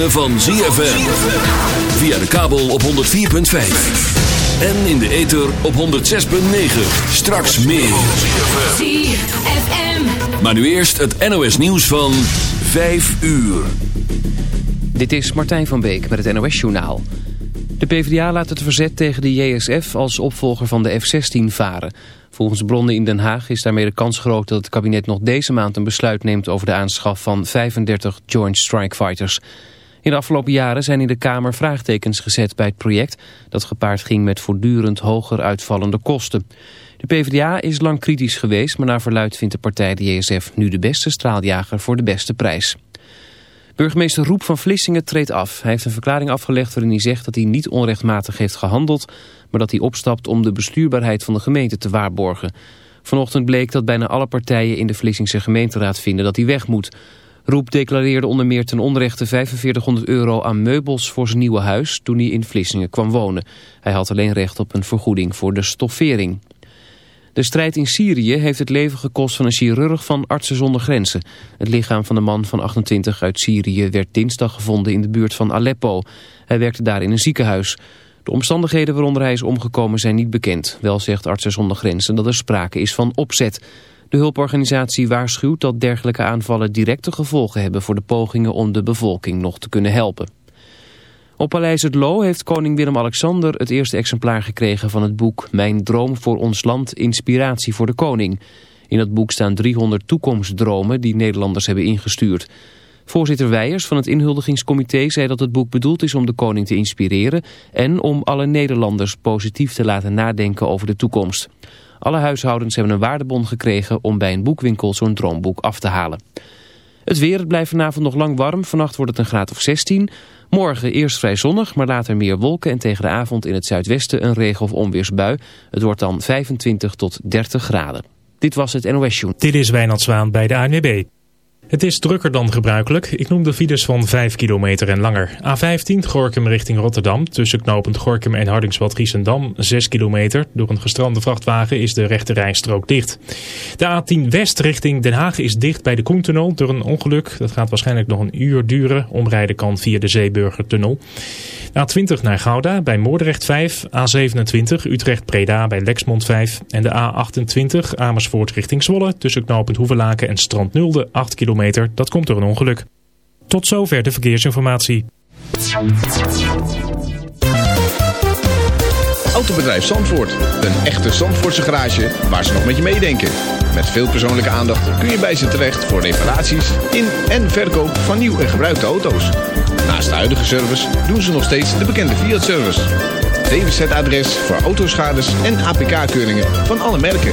ritme van ZFM. Via de kabel op 104.5. En in de ether op 106.9. Straks meer. ZFM. Maar nu eerst het NOS nieuws van 5 uur. Dit is Martijn van Beek met het NOS-journaal. De PvdA laat het verzet tegen de JSF als opvolger van de F-16 varen. Volgens bronnen in Den Haag is daarmee de kans groot dat het kabinet nog deze maand een besluit neemt over de aanschaf van 35 Joint Strike Fighters. In de afgelopen jaren zijn in de Kamer vraagtekens gezet bij het project dat gepaard ging met voortdurend hoger uitvallende kosten. De PvdA is lang kritisch geweest, maar naar verluid vindt de partij de JSF nu de beste straaljager voor de beste prijs. Burgemeester Roep van Vlissingen treedt af. Hij heeft een verklaring afgelegd waarin hij zegt dat hij niet onrechtmatig heeft gehandeld, maar dat hij opstapt om de bestuurbaarheid van de gemeente te waarborgen. Vanochtend bleek dat bijna alle partijen in de Vlissingse gemeenteraad vinden dat hij weg moet. Roep declareerde onder meer ten onrechte 4500 euro aan meubels voor zijn nieuwe huis toen hij in Vlissingen kwam wonen. Hij had alleen recht op een vergoeding voor de stoffering. De strijd in Syrië heeft het leven gekost van een chirurg van Artsen zonder Grenzen. Het lichaam van de man van 28 uit Syrië werd dinsdag gevonden in de buurt van Aleppo. Hij werkte daar in een ziekenhuis. De omstandigheden waaronder hij is omgekomen zijn niet bekend. Wel zegt Artsen zonder Grenzen dat er sprake is van opzet. De hulporganisatie waarschuwt dat dergelijke aanvallen directe gevolgen hebben voor de pogingen om de bevolking nog te kunnen helpen. Op Paleis het Loo heeft koning Willem-Alexander het eerste exemplaar gekregen van het boek Mijn droom voor ons land, inspiratie voor de koning. In dat boek staan 300 toekomstdromen die Nederlanders hebben ingestuurd. Voorzitter Weijers van het inhuldigingscomité zei dat het boek bedoeld is om de koning te inspireren en om alle Nederlanders positief te laten nadenken over de toekomst. Alle huishoudens hebben een waardebon gekregen om bij een boekwinkel zo'n droomboek af te halen. Het weer, het blijft vanavond nog lang warm. Vannacht wordt het een graad of 16. Morgen eerst vrij zonnig, maar later meer wolken... en tegen de avond in het zuidwesten een regen- of onweersbui. Het wordt dan 25 tot 30 graden. Dit was het NOS Joen. Dit is Wijnand Zwaan bij de ANWB. Het is drukker dan gebruikelijk. Ik noem de files van 5 kilometer en langer. A15 Gorkum richting Rotterdam. Tussen knooppunt Gorkum en Hardingswad Giesendam 6 kilometer. Door een gestrande vrachtwagen is de rechte rijstrook dicht. De A10 West richting Den Haag is dicht bij de Koentunnel door een ongeluk. Dat gaat waarschijnlijk nog een uur duren. Omrijden kan via de Zeeburgertunnel. A20 naar Gouda bij Moordrecht 5. A27 Utrecht-Breda bij Lexmond 5. En de A28 Amersfoort richting Zwolle. Tussen knooppunt Hoevelaken en Strand Nulde 8 kilometer. Dat komt door een ongeluk. Tot zover de verkeersinformatie. Autobedrijf Zandvoort. Een echte Zandvoortse garage waar ze nog met je meedenken. Met veel persoonlijke aandacht kun je bij ze terecht voor reparaties in en verkoop van nieuw en gebruikte auto's. Naast de huidige service doen ze nog steeds de bekende Fiat-service. DWZ-adres voor autoschades en APK-keuringen van alle merken.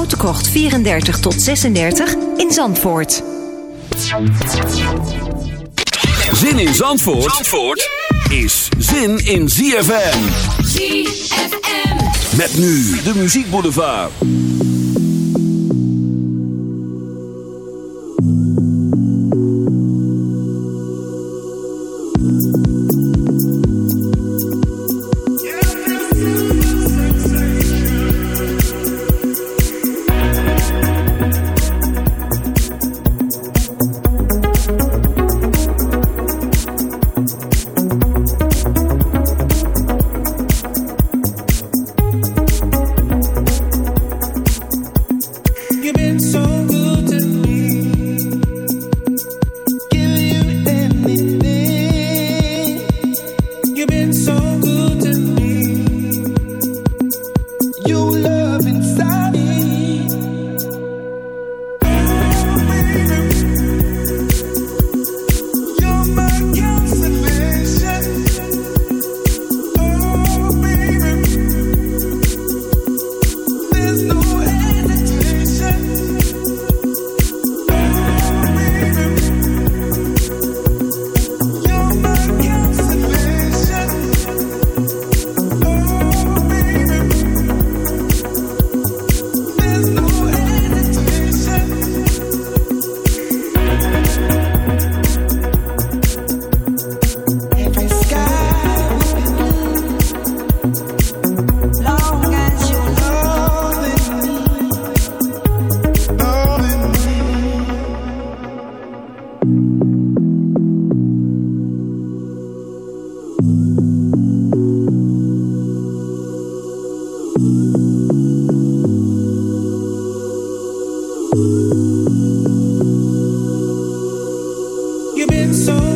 Krocht 34 tot 36 in Zandvoort. Zin in Zandvoort, Zandvoort is zin in ZFM. ZFM. Met nu de muziekboulevard. I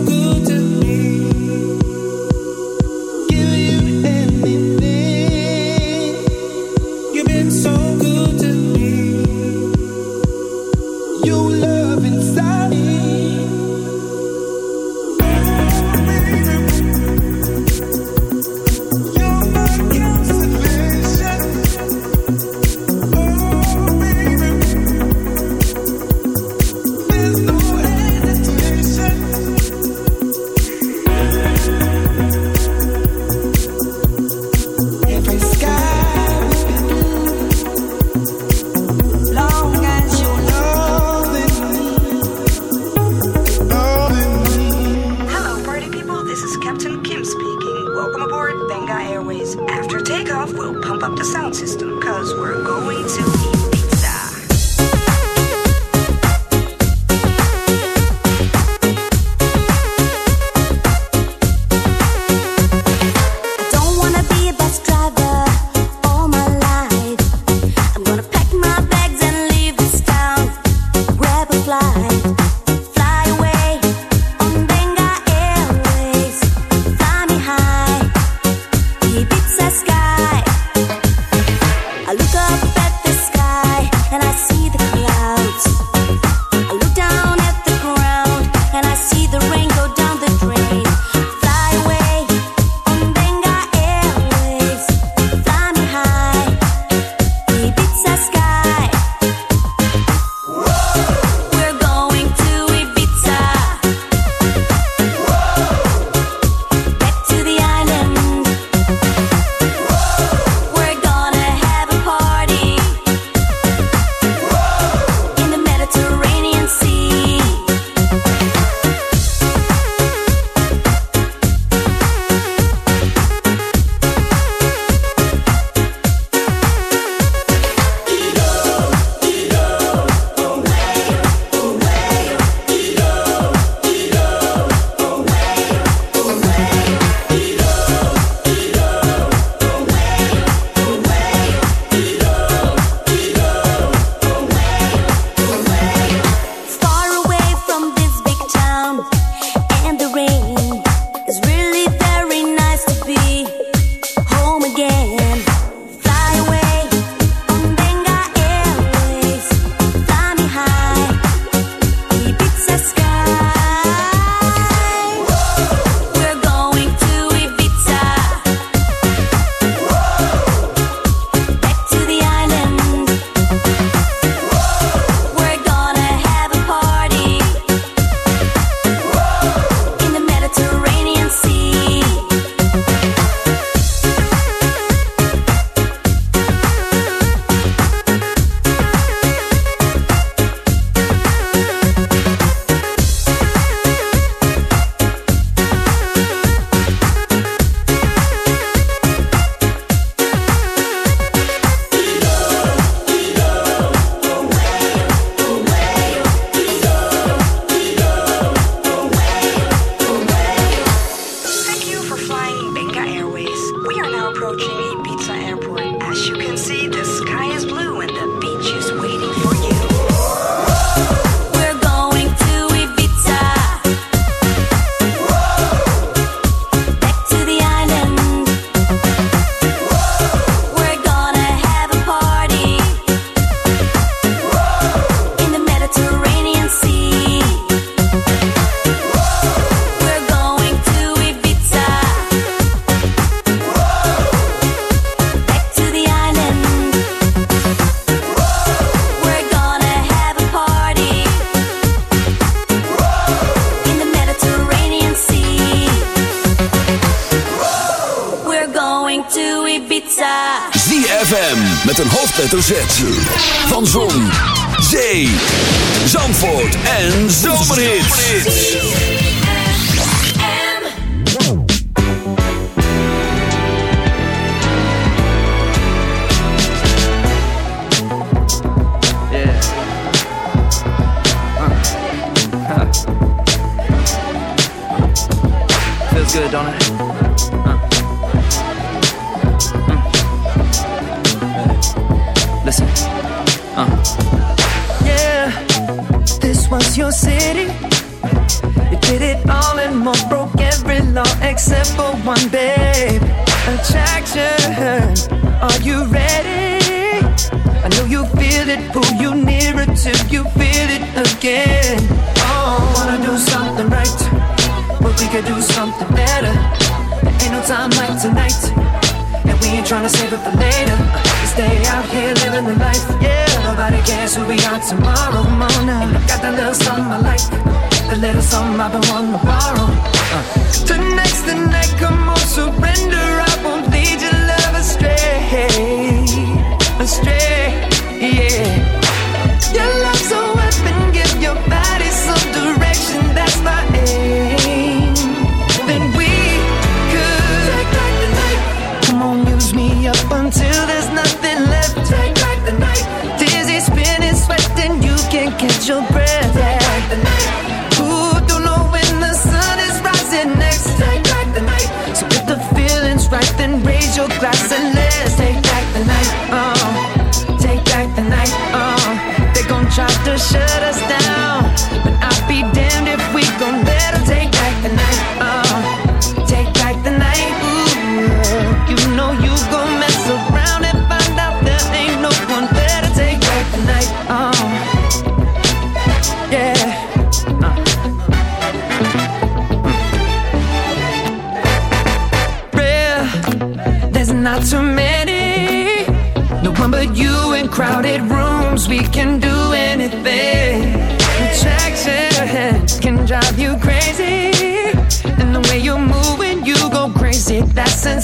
feel good.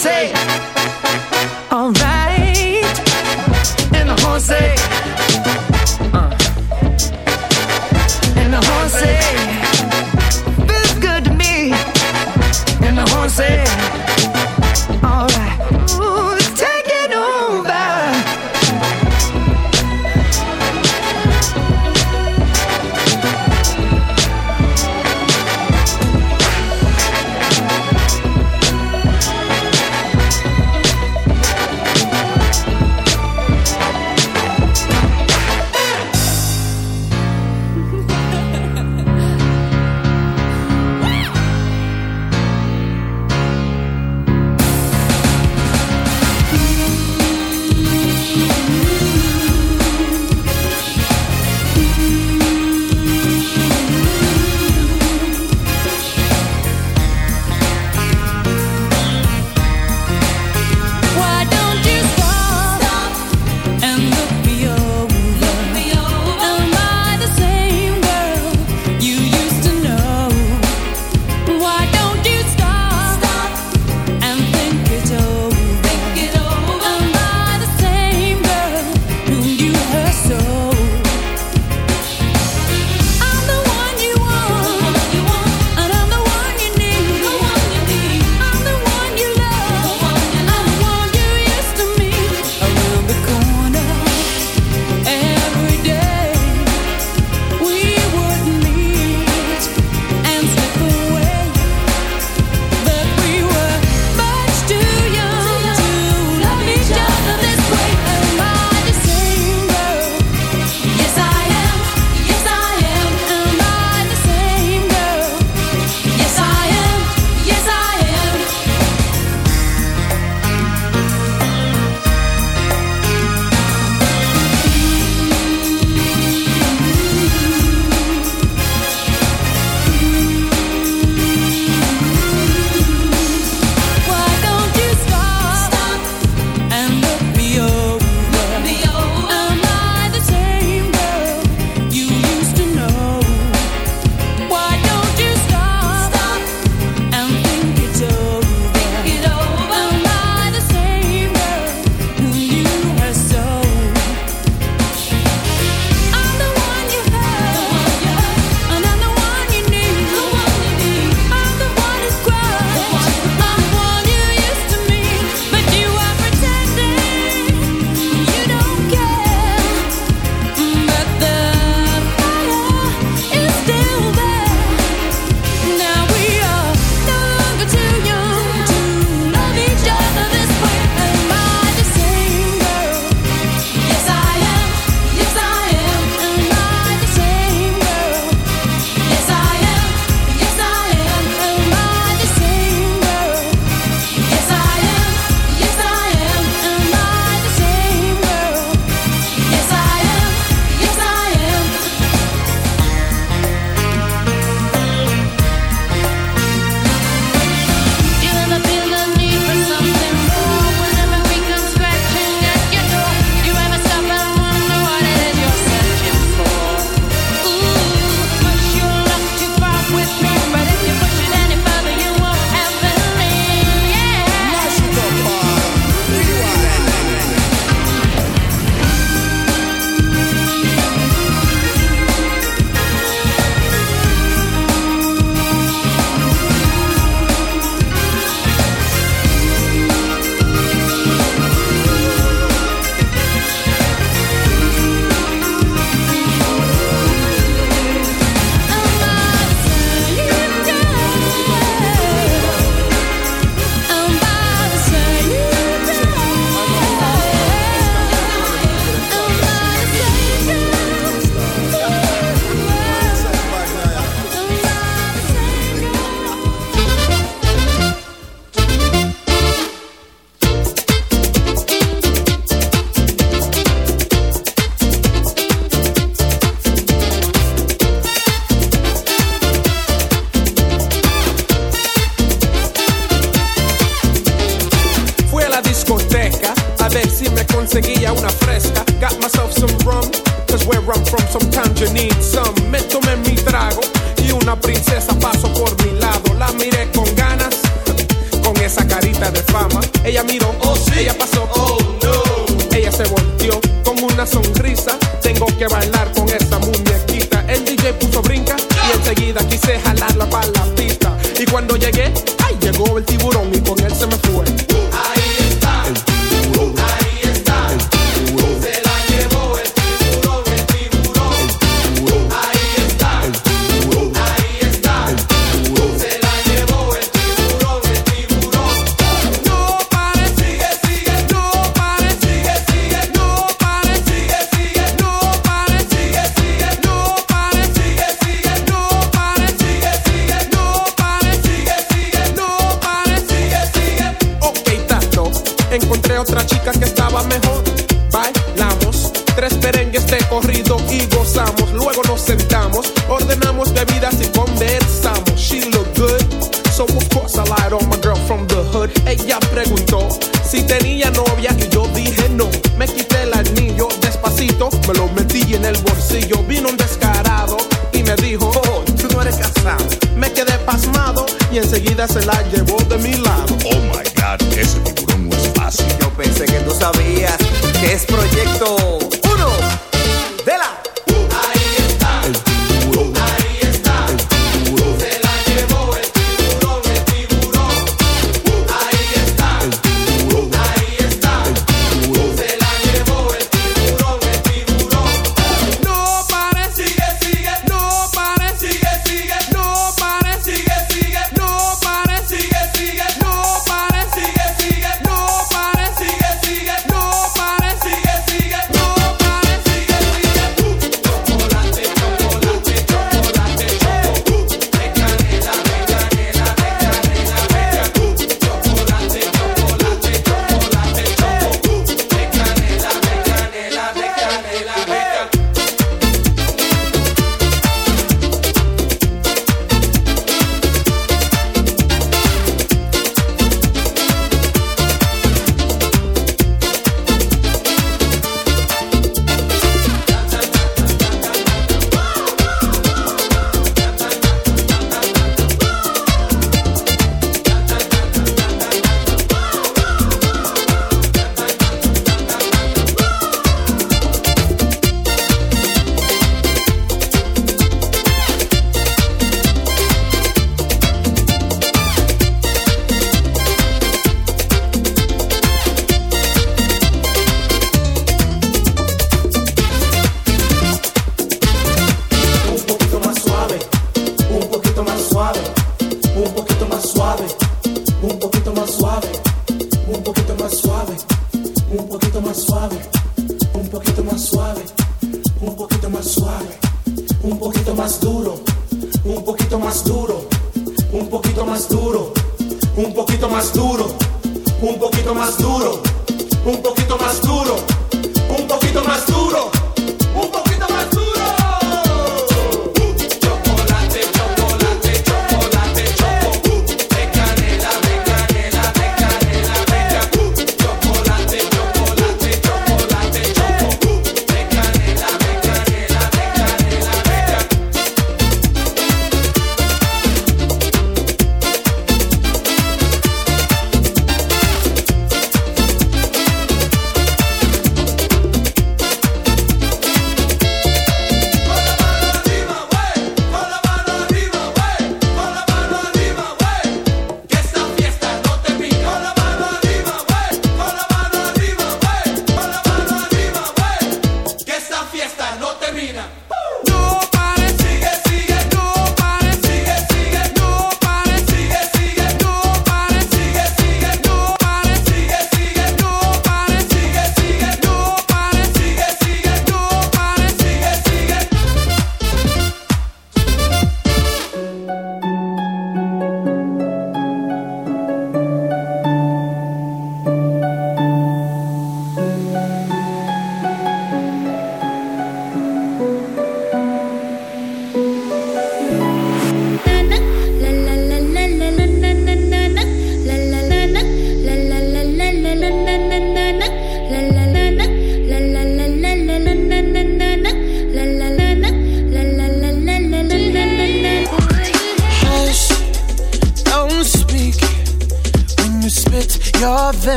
say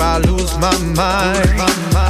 I lose my mind. I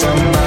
somebody.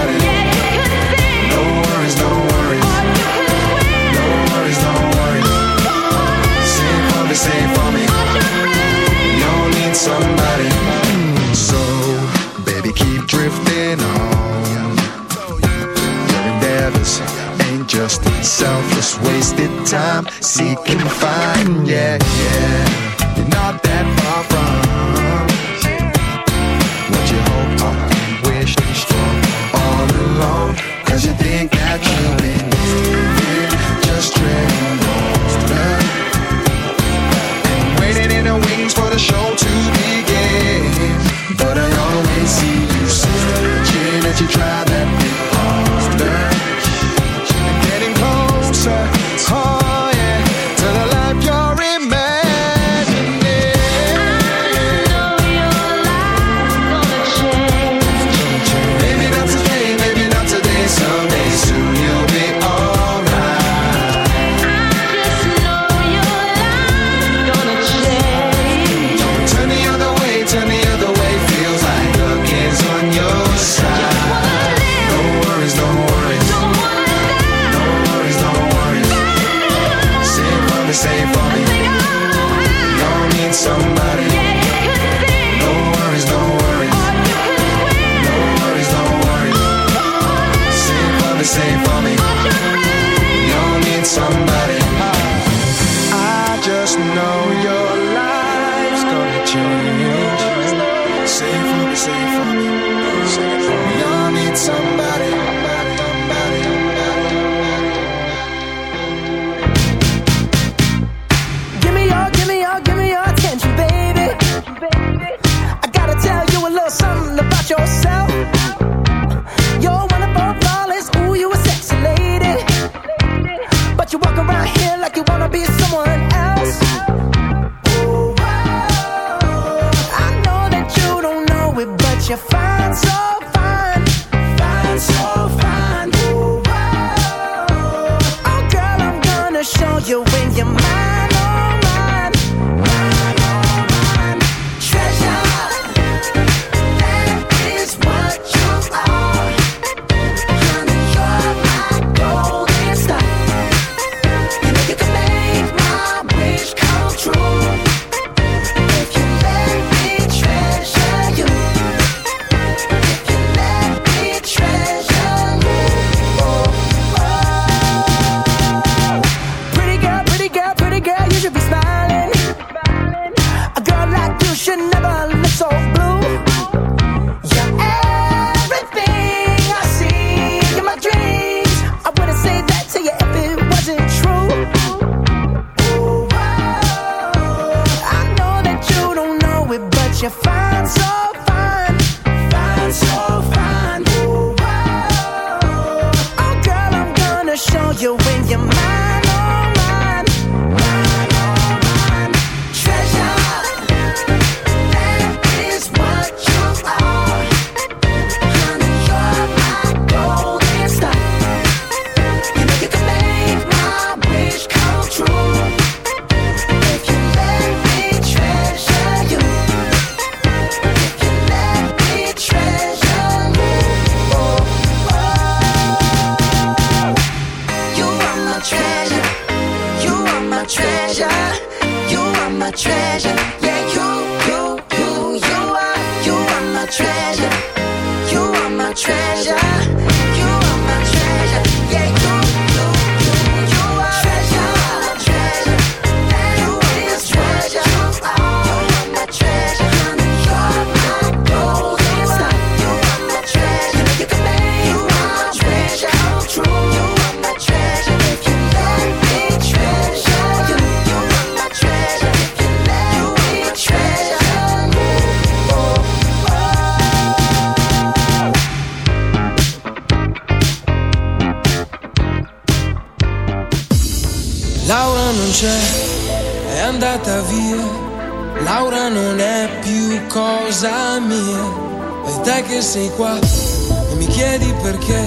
sei qua e mi chiedi perché.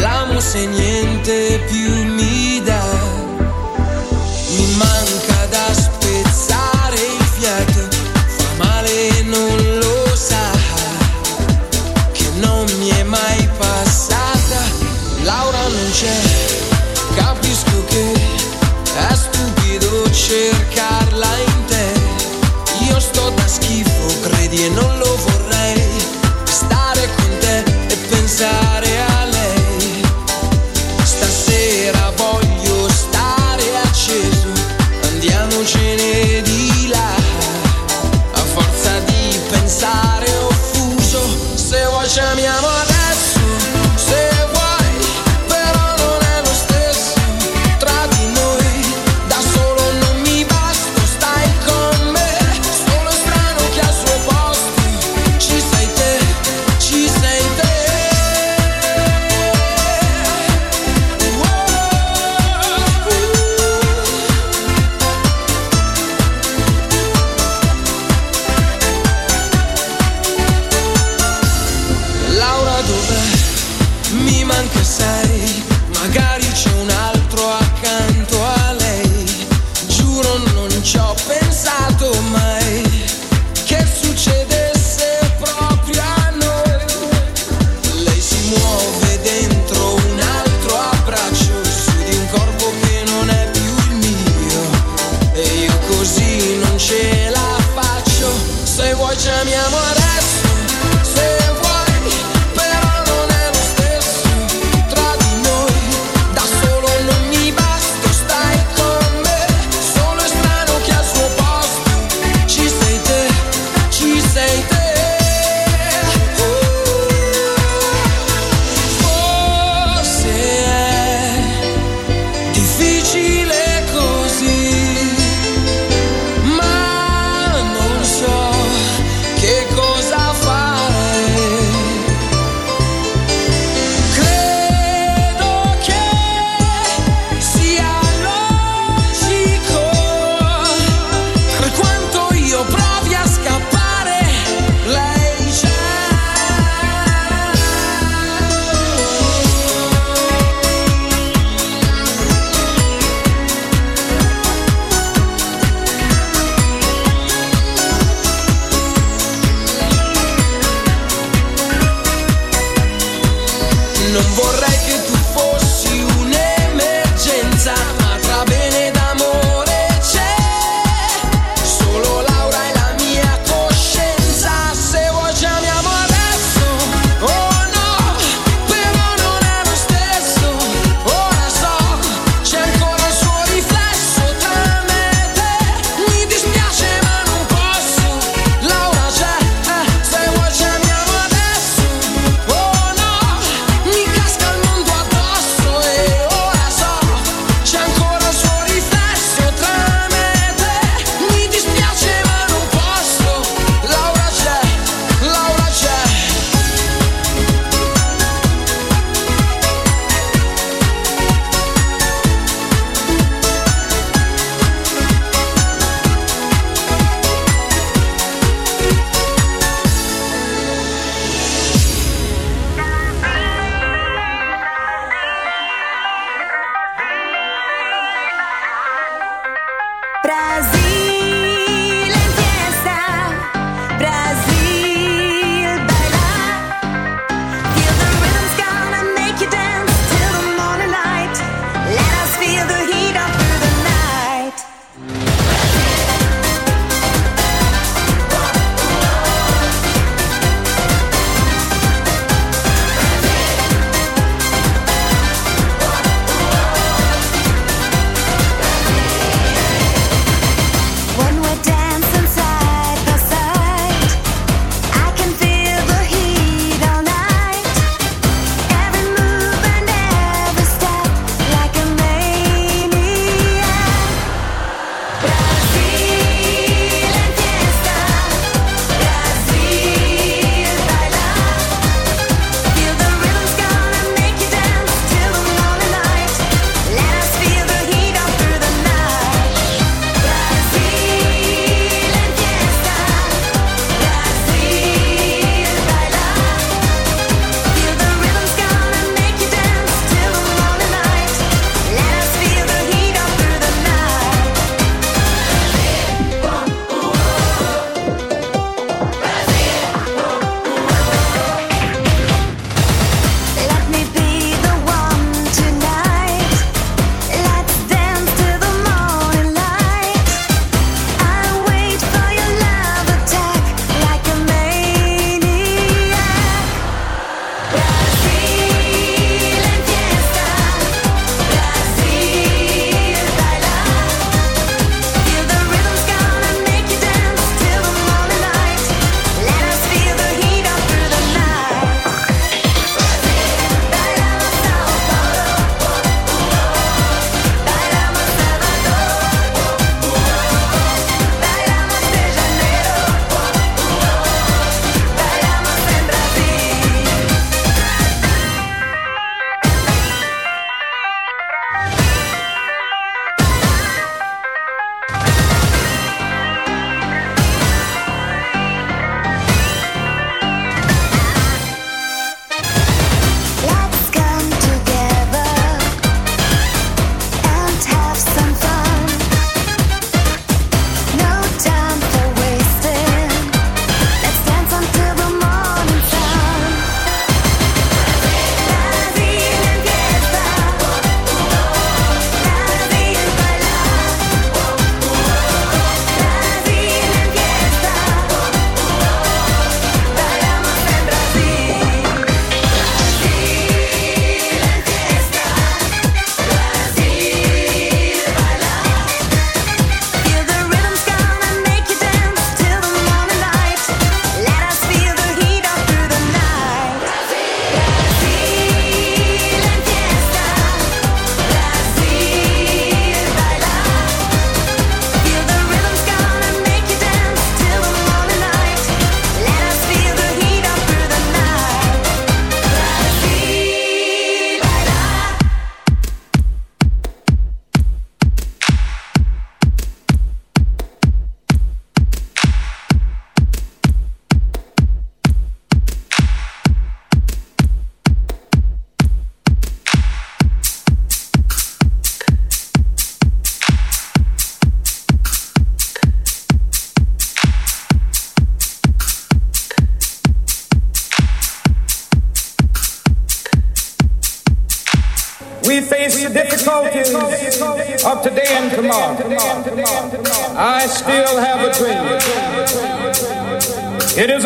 L'amo se niente più. borracho.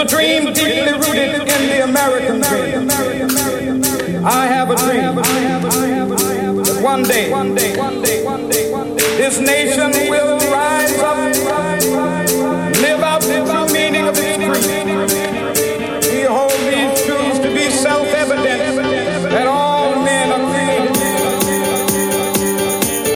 Dream deeply rooted in the American dream. I have a dream that one day this nation will rise up